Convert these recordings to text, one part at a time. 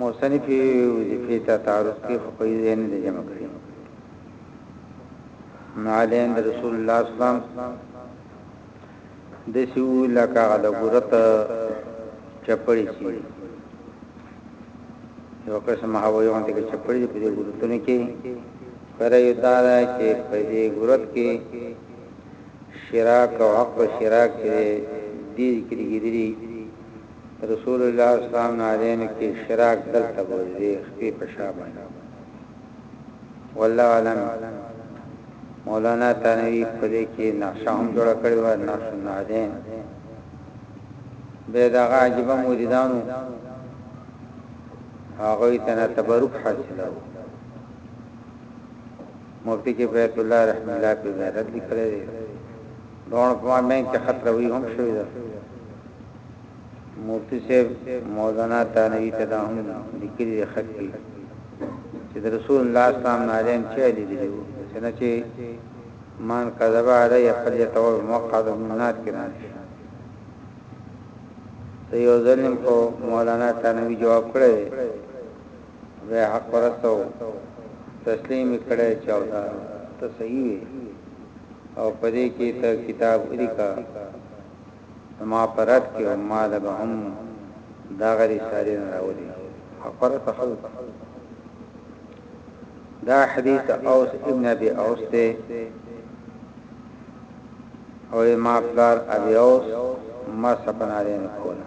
مصنف یوې وظیفې ته تعرض کوي خو په یوه ځای نه دی جمع کړی نو علین د رسول الله اسلام د سیو لکه د ګورت چپړی سی یو قسم هوا یو ته چپړی په دې ګورتونه کې پر یو دار چې په دې ګورت کې شراک او حق شراک دې کې دې رسول الله اسلام نارینه کی اشراک دلته بولی دی خپی په شا باندی والله علم مولانا تانوی پدی کی نقشه هم جوړه کړی و نقش نارین به دغه عجیب مریدانو هغه تنه تبرک حاصلو مفتي کې بیت الله رحمي الله پرې زیارت لیکلی دی. دواړو په مابین کې خط روي هم شوې ده. مفتي صاحب مولانا تانوي ته دا هم لیکلي دی خط کې چې د رسول الله صلی الله علیه وسلم نارین چا لیدلی وو څنګه چې مان کذب علی فلیتول مقعد من النار کې راځي ته یو ځلم خو مولانا تانوي جواب کړی وی حق پرست او تسلیم یې کړی چې او دا ته صحیح وې او په دې کې ته کتاب ولیکه ما په رد کې او ما دغه هم دا غری ساري نه راولي حق پرست خلک دا حدیث اوس ابن ابي اوس ته او ما پلار ابي اوس ما سپنا لري کوله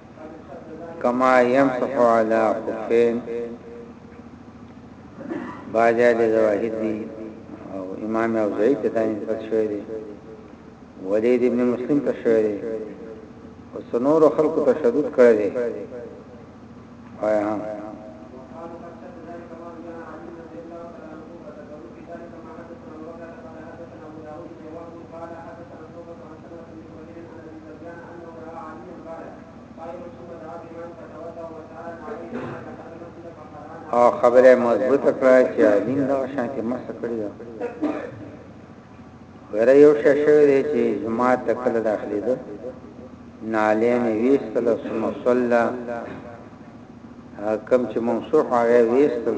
کما يمسح على خفين باجا دي زواهد دي او امام او زيد ته داني پس شوي دي ولید ابن مسلم ته شوي دي او سنور خلق تشدد کړی دي وایا هم او خبره مضبوط کړه چې علیم دا شان کې مس کړی دا غیر یو ششه دی چې جماعت تکل داخلي ده نالین ویستل ثم صلى کم چې ممسوح هغه ویستل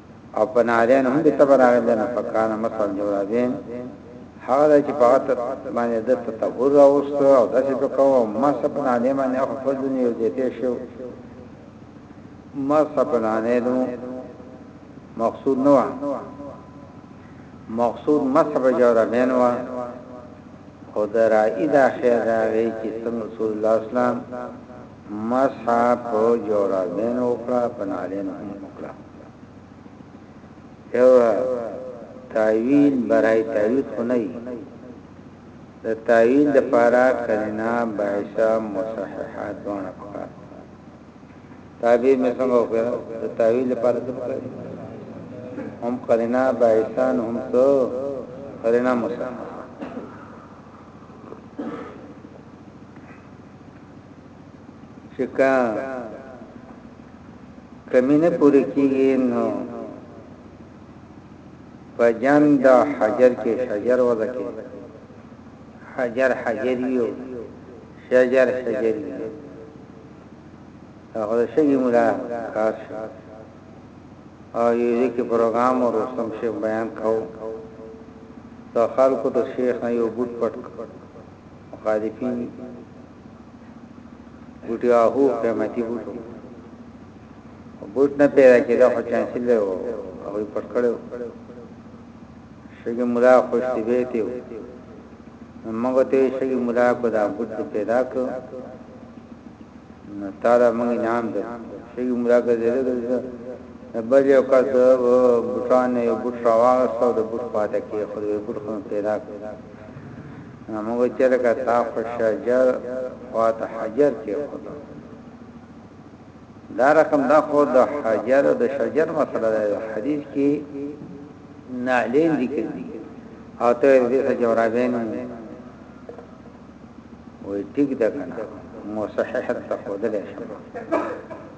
او په نارین هم به تبر راغی نه فکان مسل جورابین هغه چې په وخت باندې د تطور راوست او د څه کوو ما سپنا نه باندې خو په دنیا یو دې شو ما سپنا نه نو مقصود نو مقصود مسب جورابین و خدای را ادا خیر راغی چې څنګه رسول الله اسلام مسح په جورابینو وکړه په نعلینو هم وکړه یو تاویل برای تاویل خو نه د تاویل د پارا کرینا بایسا مصححه دونه پکار تابع مې څنګه وکړ د تاویل لپاره څه وکړ هم کرینا بایسان هم څو کرینا مصححه چې کا کمی نه پوری کیږي نو په جان د حجر کې شجر ودا کې حجر حجریو شجر شجریو هغه شګي مولا خاص او یو کې پروګرام او رسم شي بیان کاو تو خلکو د شیخ نه یو بوت پټ مخالفین بوټي اهو قیمتي بوټو بوټ نه پیدا کېده خو چانسل دی وو هغه پټ کړو شګي مولا خوش دی بیت یو موږ ته شګي مولا کو دا بوټ پیدا کو نو تعالی موږ انعام ده شګي مولا کو زیاده ده بل یو کس بوټان یو بوټ راوغستو د بوټ پاتې کې خو بوټ خو پیدا کو نو موږ چې لکه تا خو شجر خواته حجر کې خو دا رقم دا خو د حجر او د شجر مسله ده حدیث کې نعلین ذکر دي او ته دې څه جورابین وې ټیک ده کنه مو صحیح ته خو دلې شمه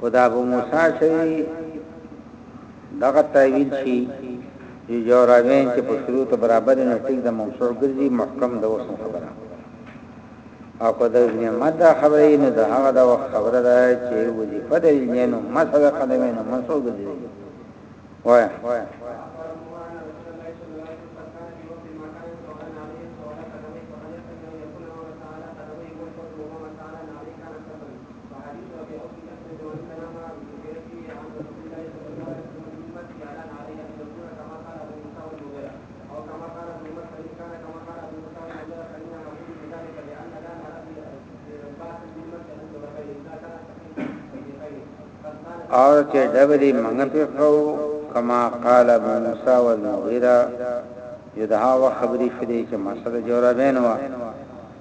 که د ابو موسی شوی دغه تعویل شي چې جورابین چې په شروط برابر نه ټیک د موصوف ګرځي محکم د اوس خبره او که د ابن مد خبرې نه د هغه د وخت خبره ده چې وظیفه د ابنینو مسله قدمه نه موصوف ګرځي وای اور کې ډبري منګ په خو کما قال ابو موسی والمغیره یدا و خبري فدی چې مسله جوړه بینوا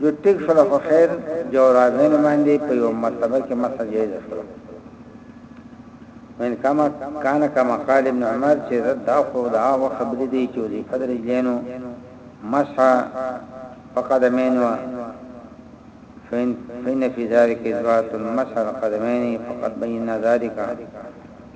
زه تیګ شو له خیر جورازین باندې په یو مرتبه کې مسح جایز شو من کما کان کما قال ابن عمر چې دا خو دا وخت بلی دی چې وزي فدر جنو مسح فقد مینو فین فین فی ذلک اثبات المسح القدمین فقد بینا ذلک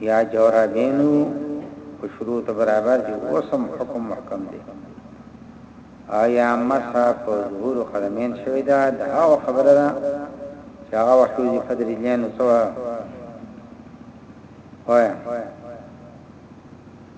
یا جورابین وو خو شروط برابر دی اوس هم حکم محکم دی او یا مسح په ظهور قدمین شوی دا د هغه خبره ده چې هغه وخت یې په درجلین سو وایا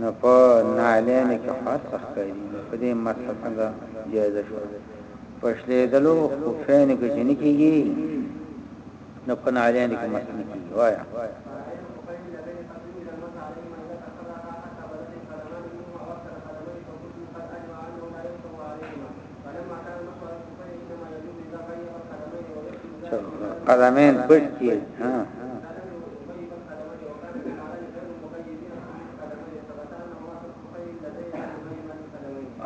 نو په نعلین کې خاصه ښکاري نو په دې مسح څنګه جایز شو په شلیدلو خفین کې چې نه کیږي نو په نعلین کې مسح نه کیږي وایا قدمین پټ کی ها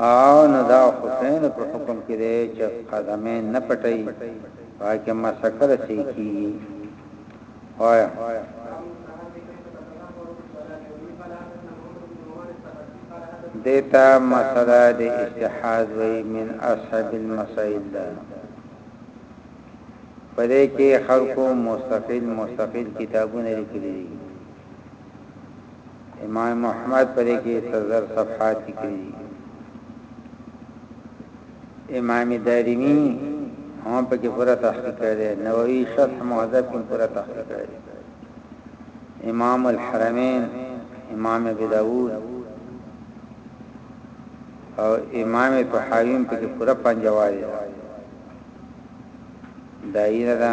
او نو دا حسین په حکم کې دی چې قدمین نه پټي پاکه مسکر سي کی وایا دیتا مسله د اتحاد وی من اصحاب المسائل ده پدې کې خلکو مستقل مستقل کتابونه لیکلي دي امام محمد په دې کې تر زر صفحات لیکلي دي امام دارمی هم په کې پوره تحقیق کړی نووي شرح مهذب کې پوره تحقیق کړی امام الحرمین امام ابي داوود او امام طحاویم په کې پوره پنځوالي دایره ده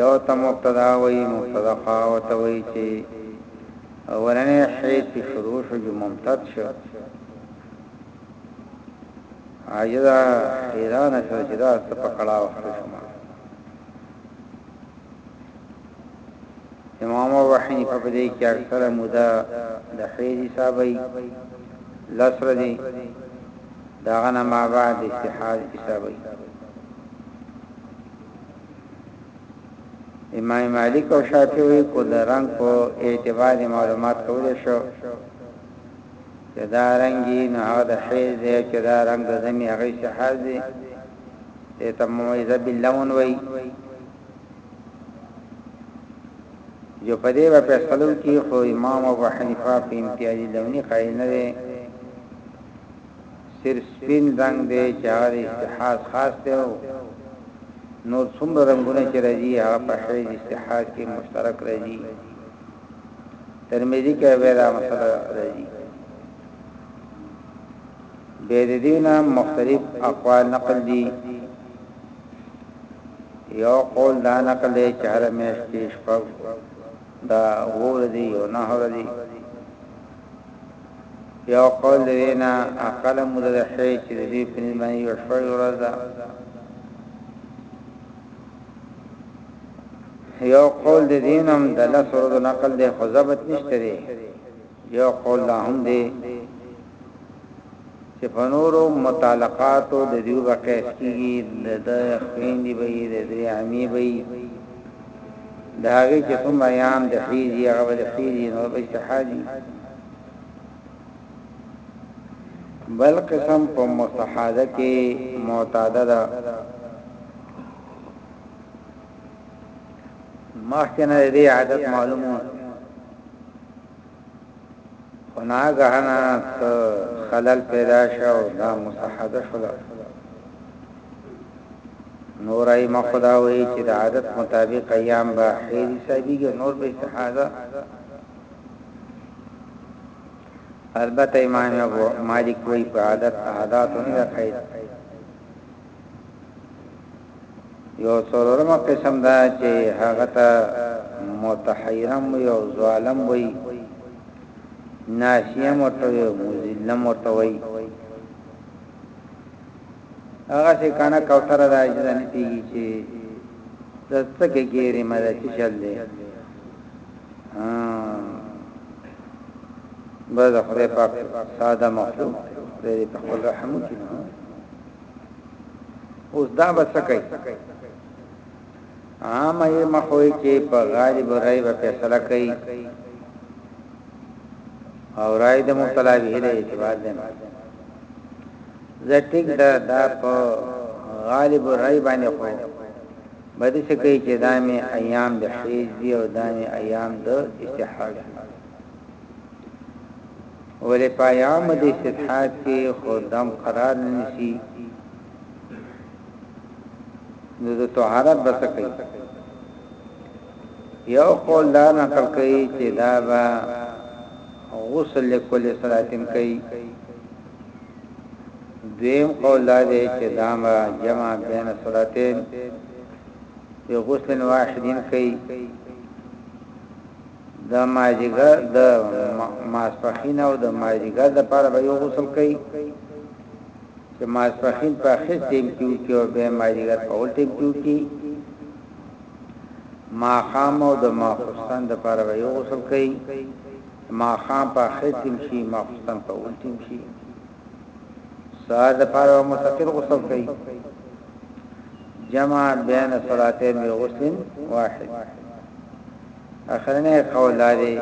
یو ته مبتدا وایي مبتدا خو هغه ته وایي چې اولنې حید په شروع شو جو ممتد شو عاجزه حیران شو چې دا څه په کړه وخت شو امام ابو حنیفه په دې کې اکثره موده د حیض حسابي لسر دي داغه نه ما بعد استحاض حسابي امام مالک او شافعي وایي کو د رنګ په اعتبار معلومات کولای شو چې دا رنګي نه د حیز دی چې دا رنګ د زمي هغه استحاض دی ته تمویز باللون وی جو په دې په فیصلو کې خو امام ابو حنیفه په امتیازي لونی قائل نه دی صرف سپین رنګ دی چې هغه د استحاض خاص دی او نور څومره رنگونه چې راځي هغه په حیض استحاض کې مشترک راځي ترمذی کې به دا مسله راځي به د دینه مختلف اقوال نقل دي یو قول دا نقل دی چې هر مېشت شپږ دا ور دي او نه ور دي یو قول د دې نه اقل موده ده ښې چې د دوی په نسبت باندې یو شپږ ورځ ده یو قول د دین هم د لس ورځو نقل دی خو ضبط نشته دی یو قول لا هم دی چې په نورو متعلقاتو د دیو به قیس کیږي د د خویندې به یې د درې عامې به یې د هغې چې څومره ایام د خیزي هغه به د خیزي نور به استحادي بل قسم په مستحاده کې معتاده ده مخکنه دې عادت معلومه خو ناګهانه څه خلل پیدا شو او دا مصحده شوله نور ایمه خدا وی چې د عادت مطابق ایام به حیض حسابیږي نور به استحاضه البته امام ابو مالک وی په عادت عادت نه راخی یو څلورمه قسم دا چې هغه ته متحیرم یو ظالم وي ناشیم ورته وي مذلم ورته وي هغه چې کنه کوثر دا اجازه نه پیږي چې دته کې ګیرې مده چې چل دی بس خدای پاک ساده مخلوق دې په خپل رحم کې اوس دا به څه کوي عامه یې مخوي چې په غالب رای به فیصله کوي او رای د مبتلا به له اعتبار دی زه ټیک دا دا په غالب رای باندې خو باندې څه کوي چې دامه ایام د حیز دی او دامه ایام د استحاض ولې په ايامو د استطهاد کې خو دم قرار نه نيسي نو د طهارت بس کوي یو قول دا نقل کوي چې دا با غسل لکل صلاتم کوي دویم قول دا دی چې دا ما جمع بین صلاتین یو غسل واحدین کوي د مازیګر د ماسپخین او د مازیګر د پاره به یو غسل کوي چې ماسپخین په اخر ټیم کې وکي او به مازیګر په اول ټیم کې وکي ما خام او د ما خستان د پاره به یو غسل کوي ما خام په اخر ټیم شي ما خستان په اول ټیم شي سار د پاره مستقل غسل کوي جمع بین صلاتین بغسل واحد اخرنه قول دا دی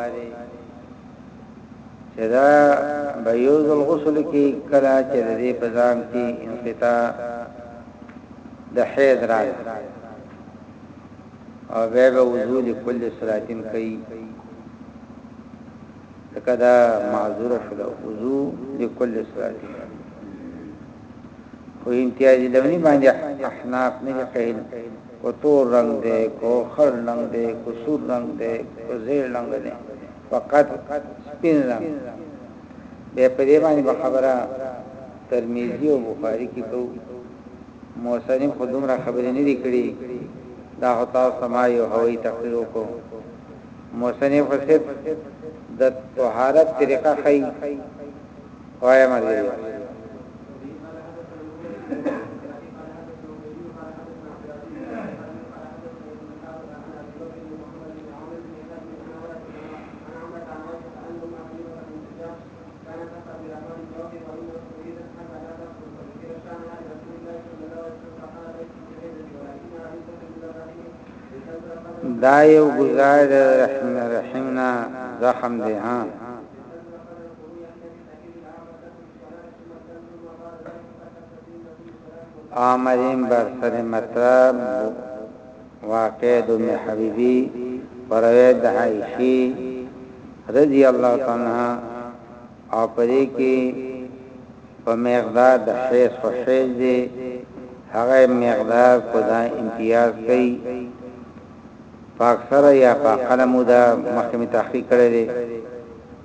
چې دا بيوز الغسل کې کلا چې د دې بزام کې انقطاع د حیض راځي او به به وضو د کل صلاتین کوي کدا معذور شول وضو د کل صلاتین خو امتیاز لونی باندې احناف نه قیل که تور رنګ دی که خړ رنګ دی که سور رنګ دی که زیړ رنګ دی فقط سپین رنګ به په دې باندې به خبره ترمذی او بخاری کې کو موسنی خو دومره خبرې نه دي کړې دا هوتا سما یو هوی تقریر وکړو موسنی خو صرف د طهارت طریقه خی وایم دی دا یو گزار رحم رحمنا زخم دی ها آمرين بر سر مطرب واقع د ام حبيبي پروي د عائشي رضی الله عنها او پرې کې په مقدار د حیث او حیث دی هغه مقدار خدا امتیاز کوي پاک سره یا په قلمو دا مخکې تحقیق کړی دی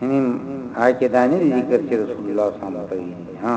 همیم آی کې دانه ذکر چې رسول الله صلی الله علیه وسلم ها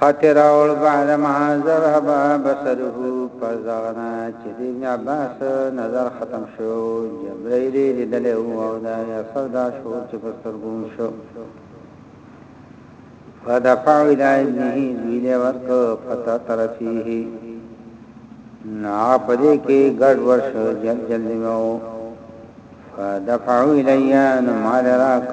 خاطر راوړ بعد ما ذهب بصره پس دغنا چې د ابن عباس نظر ختم شو جبرائیل لیدلی او او دا یا صدا شو چې په سترګو شو فدفع الى ابنه ویله ورک فتا طرفیه نا پدې کې ګډ ورش جل جل دیو فدفع الیا نو مال راک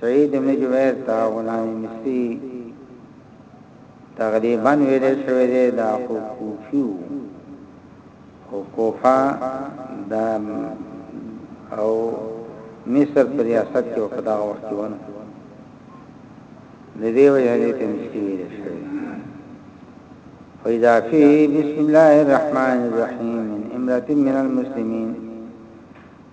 سعید مجویر ته غلام مصری تقریبا ویل شوی دی دا خو کوفی او کوفه دا او مصر پر ریاست کې په دا وخت کې ونه ندی وی حضرت مصری ویل شوی فإذا فيه بسم الله الرحمن الرحيم من امرة من المسلمين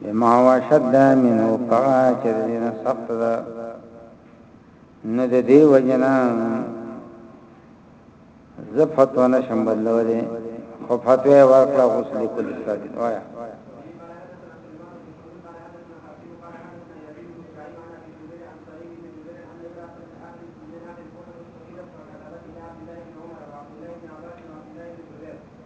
بما واشد منه پغا چې دینه سخت ده نو د دې وجنا زفت ونه شم بدلولې خو فتوی ورکړه غسل کول ساتي وایا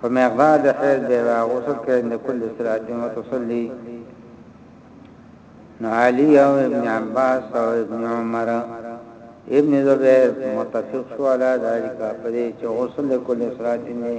په مقدار د حیض به یې غسل کوي، عند کل صلاة وتصلي، نو علي او ابن عباس او ابن عمر ابن زبیر متفق شو علی ذلک په دې چې غسل د کل صلاة دی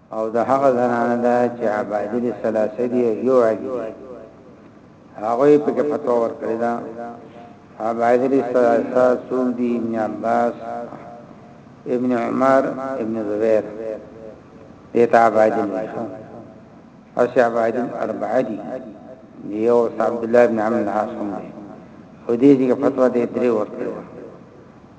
او د هغه زنانه ده چې عبادل ثلاثه دي یو علی دي هغه په کې فتوا ورکړی دا عبادل ثلاثه څوک دي ابن عباس ابن عمر ابن زبیر دیتا عبادل وشو او سی عبادل اربعه دي یو عبد الله ابن عمر العاص هم دي خو دې دې فتوا دې درې ورکړی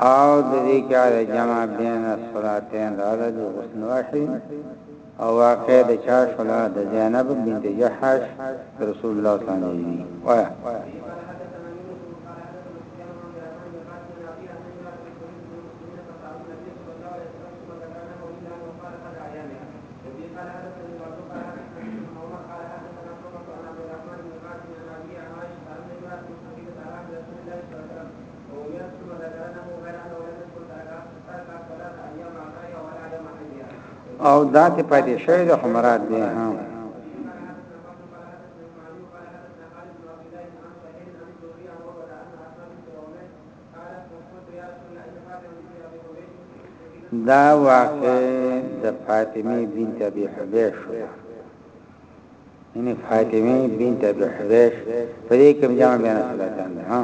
او د دې کار جمع بین الصلاتین دا د حسن واحد او واقع د چا شلا د زینب بنت جحش رسول الله صلی الله علیه وسلم وایا او دا ته پاتې شوی د حمرات دی ها دا واقع د فاطمه بنت ابي حبيش ان فاطمه بنت ابي حبيش په دې کوم جامع بین صلاتان ده ها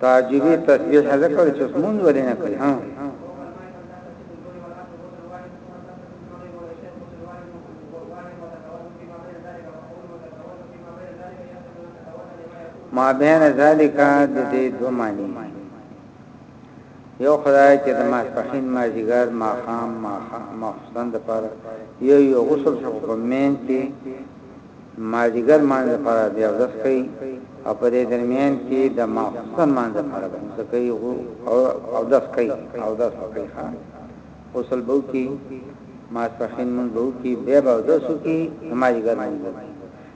تعجبی تسبیح حضرت کوي چې مونږ ولې نه کوي ها ما بین ذالک د دې دوه معنی یو خدای چې د ماسپښین، مازیګر، ماښام، ماخوستن لپاره یو یو غسل شو په مین کې مازیګر مانځ لپاره دی او داس کوي او په دې درمیان کې د ماخوستن مانځ لپاره به څه کوي او داس کوي او داس کوي ښا غسل بو کې ماسپښین مونږ بو کې بیا به داسو کې مازیګر مانځ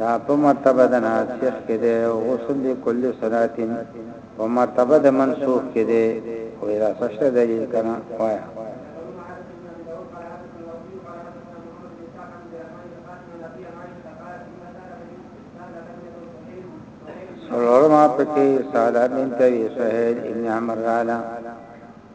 دا په مرتبه د ناسخ کې ده غسل دی کلی صلاتین په مرتبه د منسوخ کې ده او دا سشته دلیل کنه وایا سلورما پکې ساده بنت وی سهیل ابن عمر رالا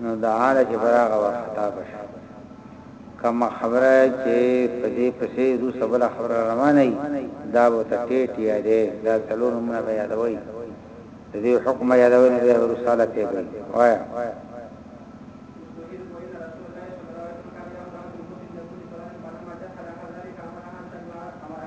نو دا حاله چې پر هغه وارخطا به شي. کومه خبره چې په دې پسې وروسته بله خبره روانه وي، دا به ورته ټېټ یادوي، دا څلور نومونه به یادوي، د دوی حکم به یادوي، نو بیا به وروسته حاله پېښ وي. وایه!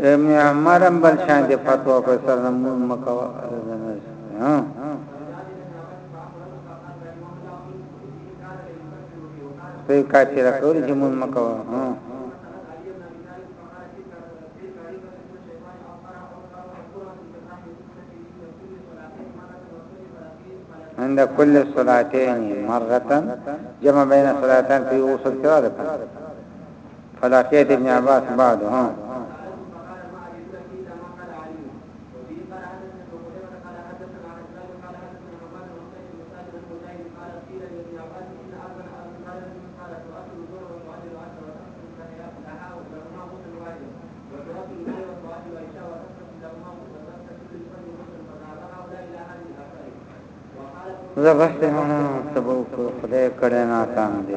ابن عمر هم بل شان دي فتوا په سر نمون مکوا ها په کافر کول چې مون مکوا ها عند كل صلاتين مرة جمع بين صلاتين في وصل فلا شيء ابن عباس بعده ها زبست مانا تبو کو خدای کړه نا کام دی